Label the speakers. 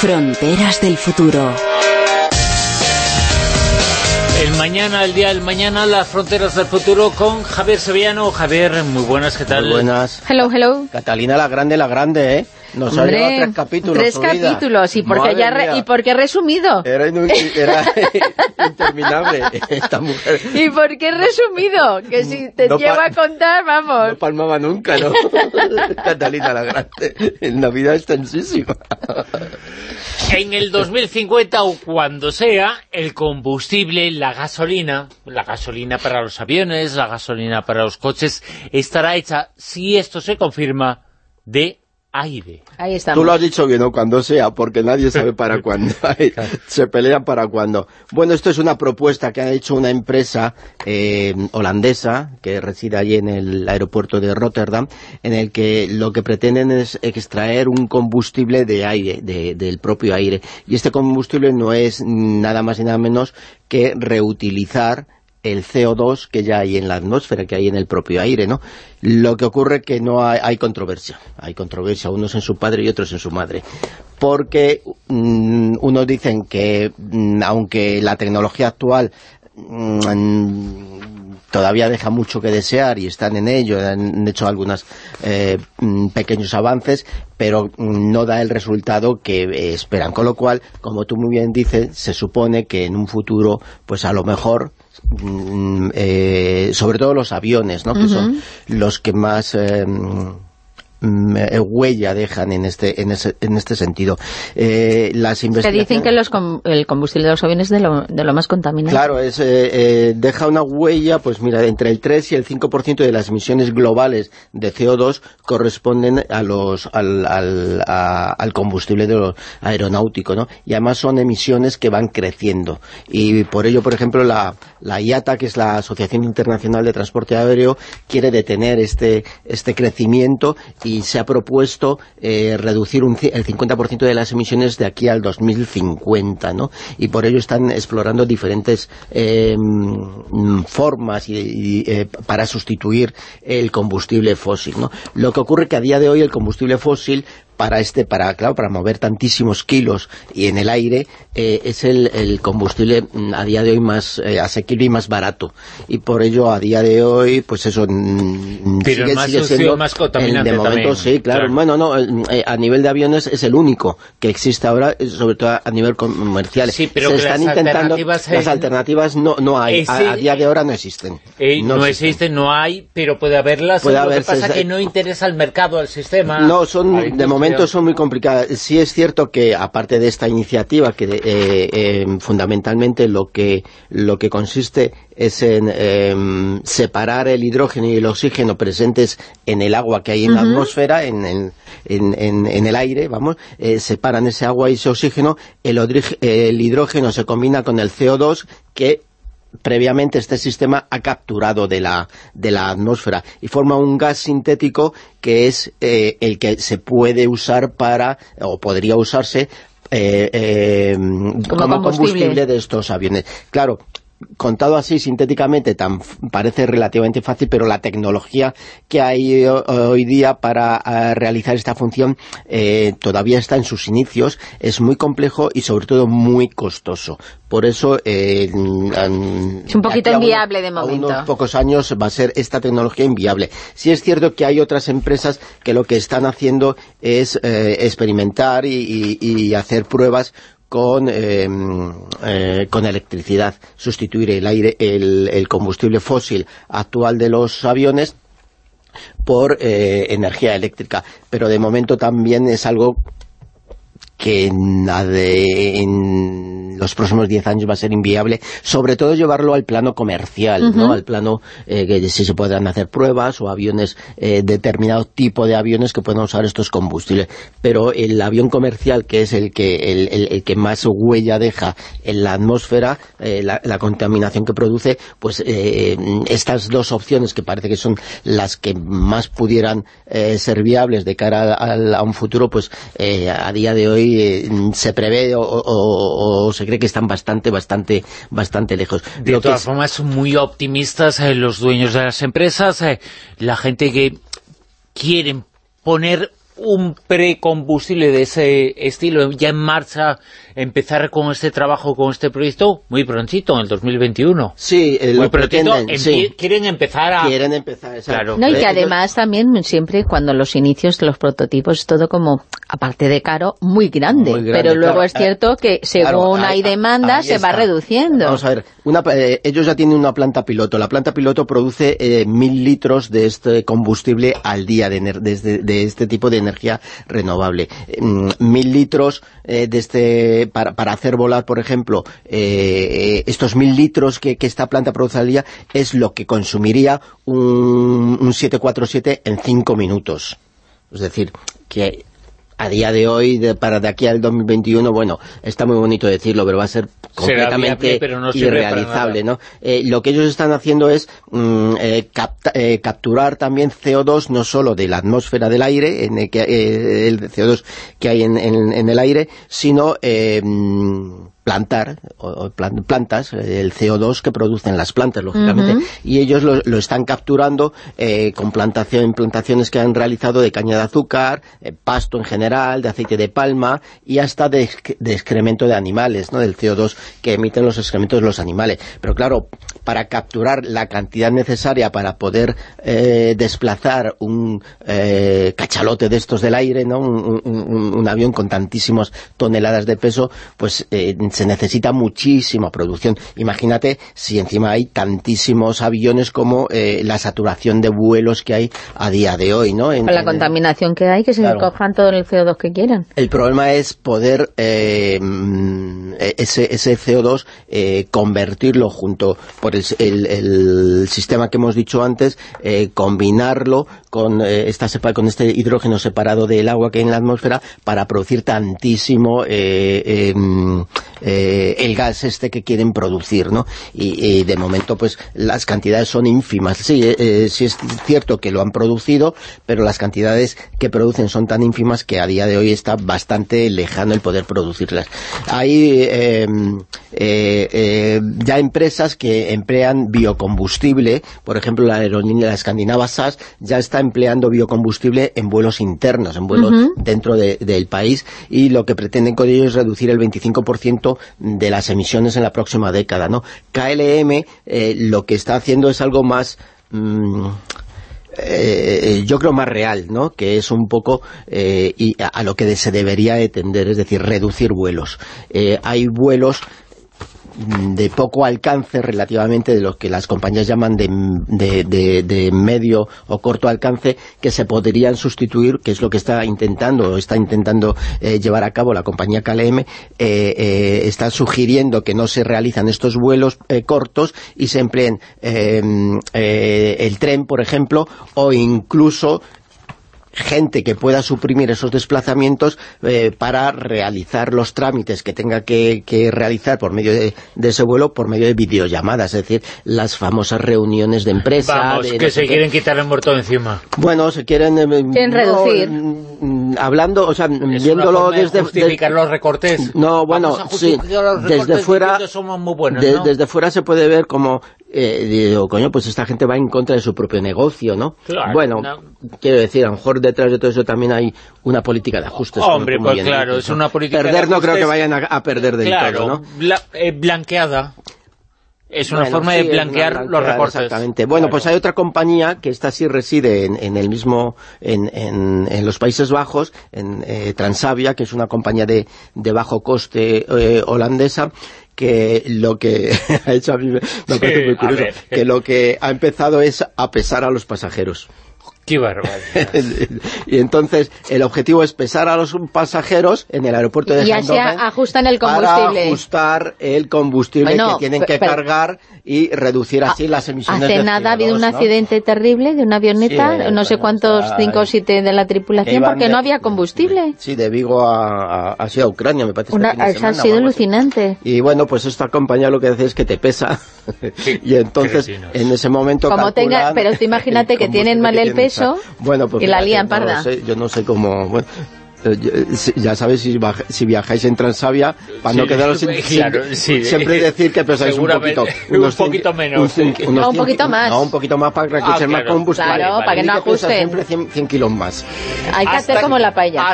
Speaker 1: Fronteras del futuro.
Speaker 2: El mañana, el día del mañana, las fronteras del futuro con Javier Sevillano. Javier, muy buenas, ¿qué tal?
Speaker 3: Muy buenas.
Speaker 4: Hello, hello.
Speaker 3: Catalina la Grande, la Grande, ¿eh? Nos ha
Speaker 4: Hombre,
Speaker 3: llevado tres capítulos
Speaker 4: Tres capítulos, y porque, ya re- y porque he resumido.
Speaker 3: Era, interminable esta mujer.
Speaker 4: ¿Y por qué he resumido? Que si te
Speaker 3: No
Speaker 4: llevo a contar,
Speaker 3: No
Speaker 4: vamos.
Speaker 3: palmaba nunca, ¿no? Catalina la Grande. En Navidad extensísima.
Speaker 2: En el 2050 o cuando sea, el combustible, la gasolina, la gasolina para los aviones, la gasolina para los coches, estará hecha, si esto se confirma, de aire.
Speaker 4: Ahí
Speaker 3: Tú
Speaker 4: estamos.
Speaker 3: lo has dicho bien, ¿no? Cuando sea, porque nadie sabe para cuándo. Se pelean para cuándo. Bueno, esto es una propuesta que ha hecho una empresa eh, holandesa que reside allí en el aeropuerto de Rotterdam, en el que lo que pretenden es extraer un combustible de aire, de- del propio aire. Y este combustible no es nada más y nada menos que reutilizar el CO2 que ya hay en la atmósfera, que hay en el propio aire, ¿no? Lo que ocurre que no hay, hay controversia, hay controversia, unos en su padre y otros en su madre, porque mm, unos dicen que mm, aunque la tecnología actual mm, todavía deja mucho que desear y están en ello, han hecho algunos pequeños avances, pero no da el resultado que eh, esperan. Con lo cual, como tú muy bien dices, se supone que en un futuro, pues a lo mejor eh, sobre todo los aviones, ¿no? que son los que más eh, mm, eh, huella dejan en este en, ese- en este sentido. Eh, las
Speaker 4: Te
Speaker 3: investigaciones...
Speaker 4: dicen que los com- el combustible de los aviones es de lo, de lo más contaminante.
Speaker 3: Claro, es, eh, eh, deja una huella, pues mira, entre el 3 y el 5% de las emisiones globales de CO2 corresponden a los, al, al, a- al combustible de los aeronáutico, ¿no? Y además son emisiones que van creciendo. Y por ello, por ejemplo, la, la IATA, que es la Asociación Internacional de Transporte Aéreo, quiere detener este, este crecimiento y se ha propuesto eh, reducir un, el 50% de las emisiones de aquí al 2050, ¿no? Y por ello están explorando diferentes eh, formas y, y, eh, para sustituir el combustible fósil, ¿no? Lo que ocurre que a día de hoy el combustible fósil para este, para claro, para mover tantísimos kilos y en el aire, eh, es el, el combustible mm, a día de hoy más eh, asequible y más barato. Y por ello, a día de hoy, pues eso mm,
Speaker 2: Pero
Speaker 3: sigue,
Speaker 2: más
Speaker 3: sigue siendo...
Speaker 2: más contaminante
Speaker 3: de momento
Speaker 2: también,
Speaker 3: sí, claro.
Speaker 2: claro.
Speaker 3: Bueno, no, eh, a nivel de aviones es el único que existe ahora, eh, sobre todo a nivel comercial.
Speaker 2: Sí, pero
Speaker 3: Se
Speaker 2: que
Speaker 3: están
Speaker 2: las
Speaker 3: intentando...
Speaker 2: alternativas,
Speaker 3: Las
Speaker 2: eh,
Speaker 3: alternativas no, no hay,
Speaker 2: ese-
Speaker 3: a, a día de ahora no existen.
Speaker 2: Eh, no,
Speaker 3: existen.
Speaker 2: existe, no hay, pero puede haberlas.
Speaker 3: Puede
Speaker 2: lo
Speaker 3: haber,
Speaker 2: que pasa
Speaker 3: se-
Speaker 2: que no interesa al mercado, al sistema.
Speaker 3: No, son de
Speaker 2: industria.
Speaker 3: Son muy complicadas. Sí es cierto que aparte de esta iniciativa que eh, eh, fundamentalmente lo que lo que consiste es en eh, separar el hidrógeno y el oxígeno presentes en el agua que hay en la atmósfera, en, en, en- en- en el aire, vamos, eh, separan ese agua y ese oxígeno, el, el hidrógeno se combina con el CO2 que previamente este sistema ha capturado de la, de la atmósfera y forma un gas sintético que es eh, el que se puede usar para, o podría usarse eh, eh, como,
Speaker 4: combustible.
Speaker 3: combustible de estos aviones. Claro, contado así sintéticamente tan parece relativamente fácil, pero la tecnología que hay ho- hoy día para eh, realizar esta función eh, todavía está en sus inicios, es muy complejo y sobre todo muy costoso. Por eso eh,
Speaker 4: Es un poquito
Speaker 3: a uno-
Speaker 4: inviable de
Speaker 3: a
Speaker 4: momento.
Speaker 3: unos pocos años va a ser esta tecnología inviable. Sí es cierto que hay otras empresas que lo que están haciendo es eh, experimentar y, y- y hacer pruebas con, eh, eh, con electricidad, sustituir el aire, el, el combustible fósil actual de los aviones por eh, energía eléctrica. Pero de momento también es algo que en, en los próximos 10 años va a ser inviable, sobre todo llevarlo al plano comercial, ¿no? Al plano eh, que si se podrán hacer pruebas o aviones, eh, determinado tipo de aviones que puedan usar estos combustibles. Pero el avión comercial, que es el que el, el- el que más huella deja en la atmósfera, eh, la, la contaminación que produce, pues eh, estas dos opciones que parece que son las que más pudieran ser viables de cara al- a un futuro, pues a día de hoy se prevé o, o- o se cree que están bastante, bastante, bastante lejos.
Speaker 2: De
Speaker 3: Lo
Speaker 2: todas
Speaker 3: es-
Speaker 2: formas, son muy optimistas eh, los dueños de las empresas, eh, la gente que quieren poner un precombustible de ese estilo ya en marcha, empezar con este trabajo, con este proyecto muy prontito, en el 2021.
Speaker 3: Sí, eh,
Speaker 2: muy
Speaker 3: lo pretenden, sí.
Speaker 2: quieren empezar a...
Speaker 3: Quieren empezar, exacto.
Speaker 2: Claro.
Speaker 4: No, y que además también siempre cuando los inicios, los prototipos, todo como, aparte de caro, muy grande.
Speaker 3: Muy grande,
Speaker 4: pero luego
Speaker 3: claro.
Speaker 4: es cierto que según
Speaker 3: Claro,
Speaker 4: hay demanda
Speaker 3: ahí
Speaker 4: se va reduciendo.
Speaker 3: Vamos a ver, una, eh, ellos ya tienen una planta piloto. La planta piloto produce eh, mil litros de este combustible al día de, de este tipo de energía renovable. Eh, mm, mil litros eh, de este, para, para hacer volar, por ejemplo, eh, estos mil litros que, que esta planta produce al día es lo que consumiría un, un 747 en cinco minutos. Es decir, que a día de hoy, de- para de aquí al 2021, bueno, está muy bonito decirlo, pero va a ser completamente
Speaker 2: viable, pero no sirve para
Speaker 3: irrealizable, ¿no? Eh, lo que ellos están haciendo es mm, eh, capta- eh, capturar también CO2 no solo de la atmósfera del aire, en el, que, eh, el CO2 que hay en, en- en el aire, sino eh, mm, plantar o, o plan- plantas, eh, el CO2 que producen las plantas, lógicamente, y ellos lo, lo están capturando eh, con plantación, plantaciones que han realizado de caña de azúcar, eh, pasto en general, de aceite de palma y hasta de, exc- de excremento de animales, ¿no? del CO2 que emiten los excrementos de los animales. Pero claro, para capturar la cantidad necesaria para poder eh, desplazar un eh, cachalote de estos del aire, ¿no? un, un- avión con tantísimas toneladas de peso, pues eh, se necesita muchísima producción. Imagínate si encima hay tantísimos aviones como eh, la saturación de vuelos que hay a día de hoy, ¿no? En-
Speaker 4: Con la
Speaker 3: en-
Speaker 4: contaminación que hay, que se
Speaker 3: Claro.
Speaker 4: cojan todo el CO2 que quieran.
Speaker 3: el problema es poder eh, mm, ese, ese CO2 eh, convertirlo junto por el, el- el sistema que hemos dicho antes, eh, combinarlo con, eh, esta sepa- con este hidrógeno separado del agua que hay en la atmósfera para producir tantísimo eh, el gas este que quieren producir, ¿no? Y, y de momento pues las cantidades son ínfimas. Sí, eh, eh, sí es cierto que lo han producido, pero las cantidades que producen son tan ínfimas que a día de hoy está bastante lejano el poder producirlas. Hay eh, eh, ya empresas que emplean biocombustible, por ejemplo la aerolínea la escandinava SAS ya está empleando biocombustible en vuelos internos, en vuelos dentro de- del país y lo que pretenden con ello es reducir el 25% de las emisiones en la próxima década. ¿no? KLM eh, lo que está haciendo es algo más... mm, eh, yo creo más real, ¿no? Que es un poco eh, y a, lo que se debería de tender, es decir, reducir vuelos. Eh, hay vuelos de poco alcance relativamente de lo que las compañías llaman de, de- de- de medio o corto alcance que se podrían sustituir, que es lo que está intentando está intentando eh, llevar a cabo la compañía KLM, eh, eh, está sugiriendo que no se realizan estos vuelos eh, cortos y se empleen el tren, por ejemplo, o incluso gente que pueda suprimir esos desplazamientos eh, para realizar los trámites que tenga que, que realizar por medio de, de ese vuelo, por medio de videollamadas, es decir, las famosas reuniones de empresa.
Speaker 2: Vamos,
Speaker 3: de
Speaker 2: que
Speaker 3: no
Speaker 2: se quieren quitar el muerto de encima.
Speaker 3: Bueno, se quieren... eh,
Speaker 4: Quieren
Speaker 3: no,
Speaker 4: reducir.
Speaker 3: mm, hablando, o sea,
Speaker 2: Es una
Speaker 3: viéndolo
Speaker 2: forma de
Speaker 3: desde...
Speaker 2: justificar los recortes.
Speaker 3: No, bueno, sí,
Speaker 2: justificar los
Speaker 3: desde
Speaker 2: recortes
Speaker 3: fuera,
Speaker 2: somos muy buenos,
Speaker 3: de-
Speaker 2: ¿no?
Speaker 3: desde fuera se puede ver como, eh, digo, coño, pues esta gente va en contra de su propio negocio, ¿no?
Speaker 2: Claro,
Speaker 3: bueno,
Speaker 2: no.
Speaker 3: quiero decir, a lo mejor detrás de todo eso también hay una política de ajustes.
Speaker 2: Hombre, pues claro, es una política
Speaker 3: Perder
Speaker 2: de
Speaker 3: no creo que vayan a, a perder del
Speaker 2: claro,
Speaker 3: todo, ¿no?
Speaker 2: bla- eh, blanqueada. Es una
Speaker 3: Bueno,
Speaker 2: forma
Speaker 3: sí,
Speaker 2: de blanquear los recortes.
Speaker 3: Exactamente. Bueno,
Speaker 2: Claro.
Speaker 3: pues hay otra compañía que esta sí reside en, en el mismo, en, en, en los Países Bajos, en eh, Transavia, que es una compañía de, de bajo coste eh, holandesa, que lo que ha hecho a mí me, me
Speaker 2: Sí,
Speaker 3: parece muy curioso, que lo que ha empezado es a pesar a los pasajeros.
Speaker 2: Qué barbaridad.
Speaker 3: y entonces el objetivo es pesar a los pasajeros en el aeropuerto de
Speaker 4: Y así
Speaker 3: Eindhoven
Speaker 4: ajustan el
Speaker 3: para
Speaker 4: combustible.
Speaker 3: ajustar el combustible
Speaker 4: Bueno,
Speaker 3: que tienen que
Speaker 4: pero-
Speaker 3: cargar y reducir así las emisiones
Speaker 4: Hace
Speaker 3: de
Speaker 4: nada ha habido un
Speaker 3: CO2, ¿no?
Speaker 4: accidente terrible de una avioneta,
Speaker 3: Sí,
Speaker 4: no sé
Speaker 3: bueno,
Speaker 4: cuántos,
Speaker 3: está-
Speaker 4: cinco o siete de la tripulación, porque
Speaker 3: de-
Speaker 4: no había combustible.
Speaker 3: Sí, de Vigo a, a, así a Ucrania, me parece.
Speaker 4: Una,
Speaker 3: este de
Speaker 4: eso ha
Speaker 3: semana,
Speaker 4: sido
Speaker 3: así.
Speaker 4: alucinante.
Speaker 3: Y bueno, pues esta compañía lo que hace es que te pesa y entonces
Speaker 2: cretinos.
Speaker 3: en ese momento
Speaker 4: Como tenga- pero tú imagínate que tienen mal el
Speaker 3: tienen.
Speaker 4: Peso
Speaker 3: Bueno, pues
Speaker 4: y la lían
Speaker 3: no
Speaker 4: parda.
Speaker 3: sé, yo no sé cómo... bueno, Eh, yo- eh, si- ya sabéis, si, baj- si viajáis en Transavia, para no
Speaker 2: Sí,
Speaker 3: quedaros sin,
Speaker 2: claro,
Speaker 3: sin-
Speaker 2: sí.
Speaker 3: siempre decir que pesáis un poquito.
Speaker 2: un poquito menos, sí.
Speaker 3: unos
Speaker 4: No, un
Speaker 3: cien-
Speaker 4: poquito más.
Speaker 3: No, un poquito más para que
Speaker 2: Ah,
Speaker 3: echen más
Speaker 2: claro.
Speaker 3: combustible.
Speaker 4: Claro,
Speaker 2: Vale,
Speaker 4: para que no
Speaker 3: pesa
Speaker 4: ajusten.
Speaker 3: siempre 100, 100 kilos más.
Speaker 4: Hay que
Speaker 2: Hasta
Speaker 4: hacer como la paella.
Speaker 2: hasta